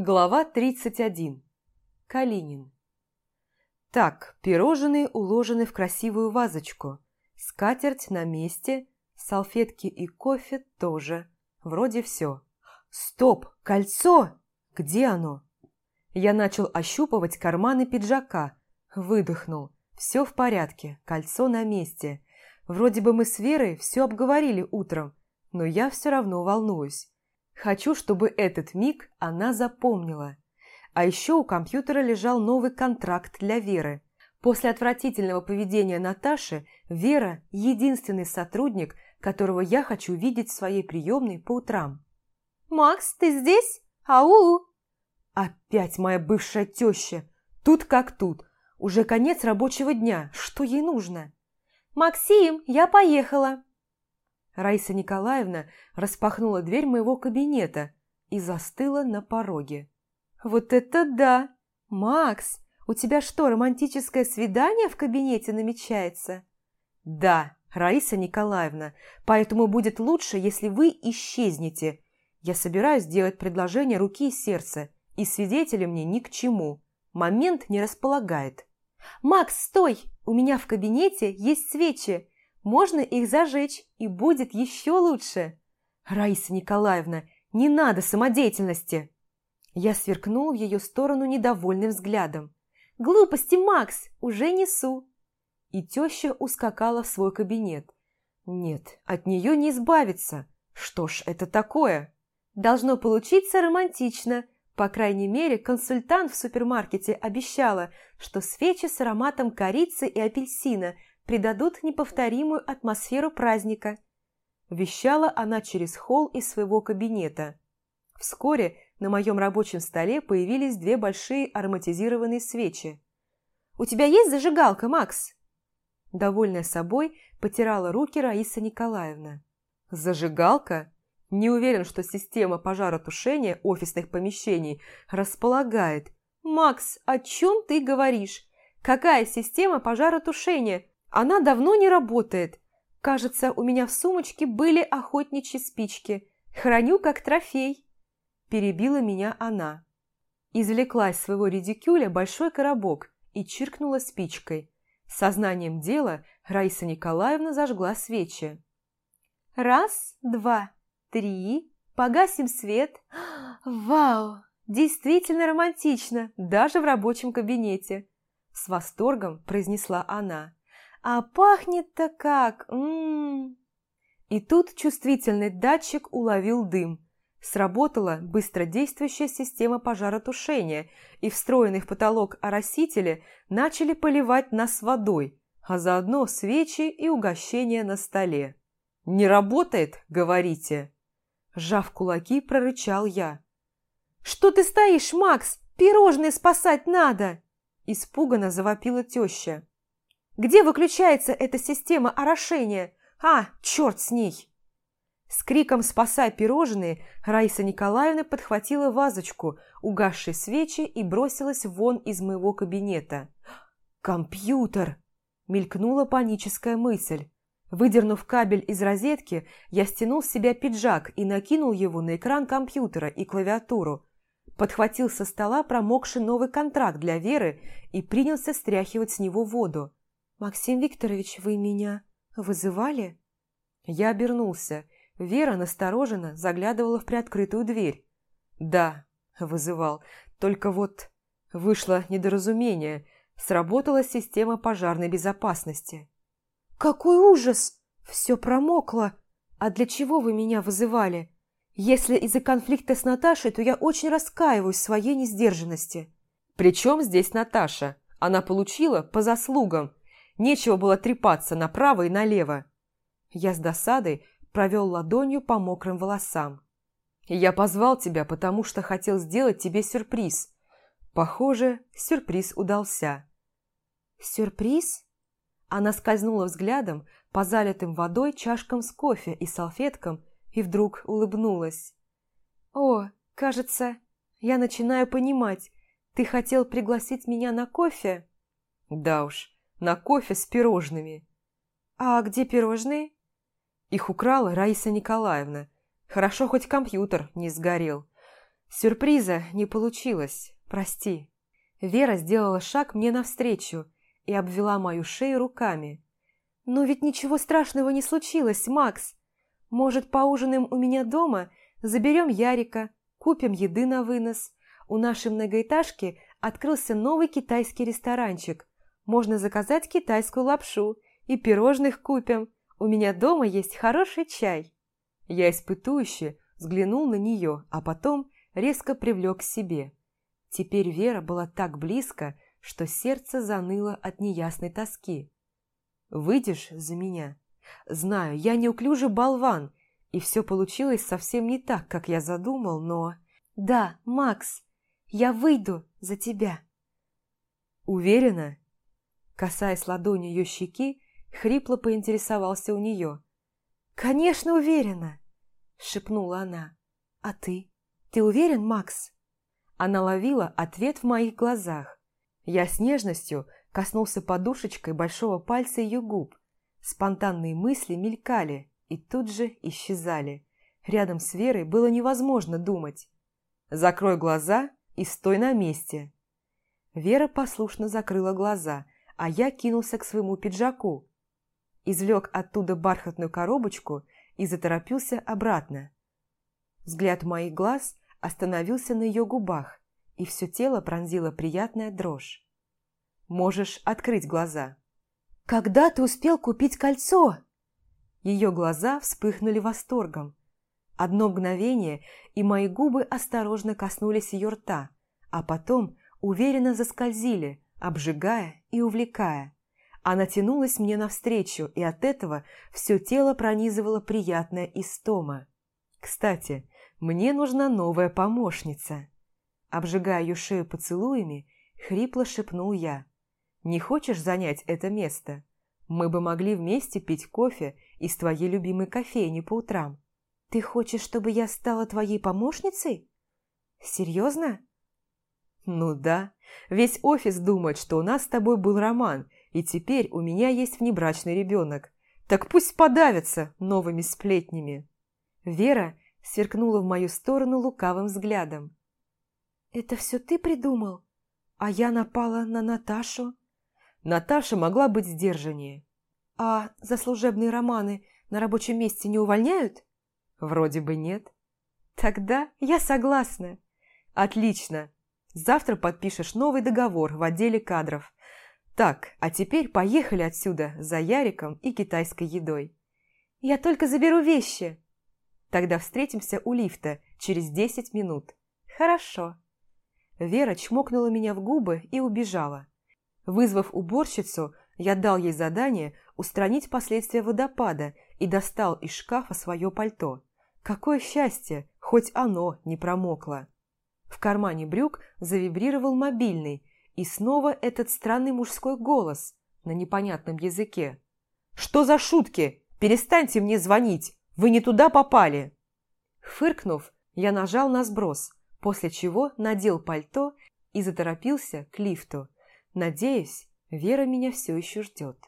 Глава 31. Калинин. Так, пирожные уложены в красивую вазочку. Скатерть на месте, салфетки и кофе тоже. Вроде все. Стоп, кольцо! Где оно? Я начал ощупывать карманы пиджака. Выдохнул. Все в порядке, кольцо на месте. Вроде бы мы с Верой все обговорили утром, но я все равно волнуюсь. Хочу, чтобы этот миг она запомнила. А еще у компьютера лежал новый контракт для Веры. После отвратительного поведения Наташи, Вера – единственный сотрудник, которого я хочу видеть в своей приемной по утрам. «Макс, ты здесь? Ау!» Опять моя бывшая теща. Тут как тут. Уже конец рабочего дня. Что ей нужно? «Максим, я поехала!» Раиса Николаевна распахнула дверь моего кабинета и застыла на пороге. «Вот это да! Макс, у тебя что, романтическое свидание в кабинете намечается?» «Да, Раиса Николаевна, поэтому будет лучше, если вы исчезнете. Я собираюсь сделать предложение руки и сердца, и свидетели мне ни к чему. Момент не располагает». «Макс, стой! У меня в кабинете есть свечи. Можно их зажечь, и будет еще лучше. Раиса Николаевна, не надо самодеятельности. Я сверкнул в ее сторону недовольным взглядом. Глупости, Макс, уже несу. И теща ускакала в свой кабинет. Нет, от нее не избавиться. Что ж, это такое? Должно получиться романтично. По крайней мере, консультант в супермаркете обещала, что свечи с ароматом корицы и апельсина – придадут неповторимую атмосферу праздника. Вещала она через холл из своего кабинета. Вскоре на моем рабочем столе появились две большие ароматизированные свечи. «У тебя есть зажигалка, Макс?» Довольная собой, потирала руки Раиса Николаевна. «Зажигалка? Не уверен, что система пожаротушения офисных помещений располагает. Макс, о чем ты говоришь? Какая система пожаротушения? Она давно не работает. Кажется, у меня в сумочке были охотничьи спички. Храню как трофей. Перебила меня она. Извлекла из своего редикюля большой коробок и чиркнула спичкой. Сознанием дела Раиса Николаевна зажгла свечи. «Раз, два, три, погасим свет. Вау, действительно романтично, даже в рабочем кабинете!» С восторгом произнесла она. А пахнет-то как! М -м -м. И тут чувствительный датчик уловил дым. Сработала быстродействующая система пожаротушения, и встроенные в потолок оросители начали поливать нас водой, а заодно свечи и угощения на столе. «Не работает, говорите?» Сжав кулаки, прорычал я. «Что ты стоишь, Макс? Пирожные спасать надо!» Испуганно завопила теща. Где выключается эта система орошения? А, черт с ней!» С криком «Спасай пирожные!» Раиса Николаевна подхватила вазочку, угасшие свечи и бросилась вон из моего кабинета. «Компьютер!» – мелькнула паническая мысль. Выдернув кабель из розетки, я стянул с себя пиджак и накинул его на экран компьютера и клавиатуру. Подхватил со стола промокший новый контракт для Веры и принялся стряхивать с него воду. «Максим Викторович, вы меня вызывали?» Я обернулся. Вера настороженно заглядывала в приоткрытую дверь. «Да», — вызывал, только вот вышло недоразумение. Сработала система пожарной безопасности. «Какой ужас! Все промокло! А для чего вы меня вызывали? Если из-за конфликта с Наташей, то я очень раскаиваюсь в своей несдержанности». «При чем здесь Наташа? Она получила по заслугам, Нечего было трепаться направо и налево. Я с досадой провел ладонью по мокрым волосам. Я позвал тебя, потому что хотел сделать тебе сюрприз. Похоже, сюрприз удался. Сюрприз? Она скользнула взглядом по залитым водой чашкам с кофе и салфеткам и вдруг улыбнулась. «О, кажется, я начинаю понимать. Ты хотел пригласить меня на кофе?» «Да уж, на кофе с пирожными. «А где пирожные?» Их украла Раиса Николаевна. Хорошо, хоть компьютер не сгорел. Сюрприза не получилось, прости. Вера сделала шаг мне навстречу и обвела мою шею руками. «Но ведь ничего страшного не случилось, Макс. Может, поужинаем у меня дома, заберем Ярика, купим еды на вынос. У нашей многоэтажки открылся новый китайский ресторанчик. Можно заказать китайскую лапшу и пирожных купим. У меня дома есть хороший чай». Я испытующе взглянул на нее, а потом резко привлек к себе. Теперь Вера была так близко, что сердце заныло от неясной тоски. «Выйдешь за меня?» «Знаю, я неуклюжий болван, и все получилось совсем не так, как я задумал, но...» «Да, Макс, я выйду за тебя». «Уверена?» Касаясь ладонью ее щеки, хрипло поинтересовался у нее. «Конечно, уверена!» – шепнула она. «А ты? Ты уверен, Макс?» Она ловила ответ в моих глазах. Я с нежностью коснулся подушечкой большого пальца ее губ. Спонтанные мысли мелькали и тут же исчезали. Рядом с Верой было невозможно думать. «Закрой глаза и стой на месте». Вера послушно закрыла глаза, а я кинулся к своему пиджаку. Извлек оттуда бархатную коробочку и заторопился обратно. Взгляд моих глаз остановился на ее губах, и все тело пронзила приятная дрожь. «Можешь открыть глаза». «Когда ты успел купить кольцо?» Ее глаза вспыхнули восторгом. Одно мгновение, и мои губы осторожно коснулись ее рта, а потом уверенно заскользили, обжигая и увлекая. Она тянулась мне навстречу, и от этого все тело пронизывало приятная истома. Кстати, мне нужна новая помощница. Обжигая ее шею поцелуями, хрипло шепнул я. Не хочешь занять это место? Мы бы могли вместе пить кофе из твоей любимой кофейни по утрам. Ты хочешь, чтобы я стала твоей помощницей? Серьезно? Ну да. Весь офис думает, что у нас с тобой был роман, и теперь у меня есть внебрачный ребенок. Так пусть подавятся новыми сплетнями. Вера сверкнула в мою сторону лукавым взглядом. «Это все ты придумал? А я напала на Наташу?» Наташа могла быть сдержаннее. «А за служебные романы на рабочем месте не увольняют?» «Вроде бы нет». «Тогда я согласна». «Отлично. Завтра подпишешь новый договор в отделе кадров. Так, а теперь поехали отсюда за Яриком и китайской едой». «Я только заберу вещи». Тогда встретимся у лифта через десять минут. Хорошо. Вера чмокнула меня в губы и убежала. Вызвав уборщицу, я дал ей задание устранить последствия водопада и достал из шкафа свое пальто. Какое счастье, хоть оно не промокло. В кармане брюк завибрировал мобильный, и снова этот странный мужской голос на непонятном языке. «Что за шутки? Перестаньте мне звонить! Вы не туда попали!» Фыркнув, я нажал на сброс, после чего надел пальто и заторопился к лифту. Надеюсь, Вера меня все еще ждет.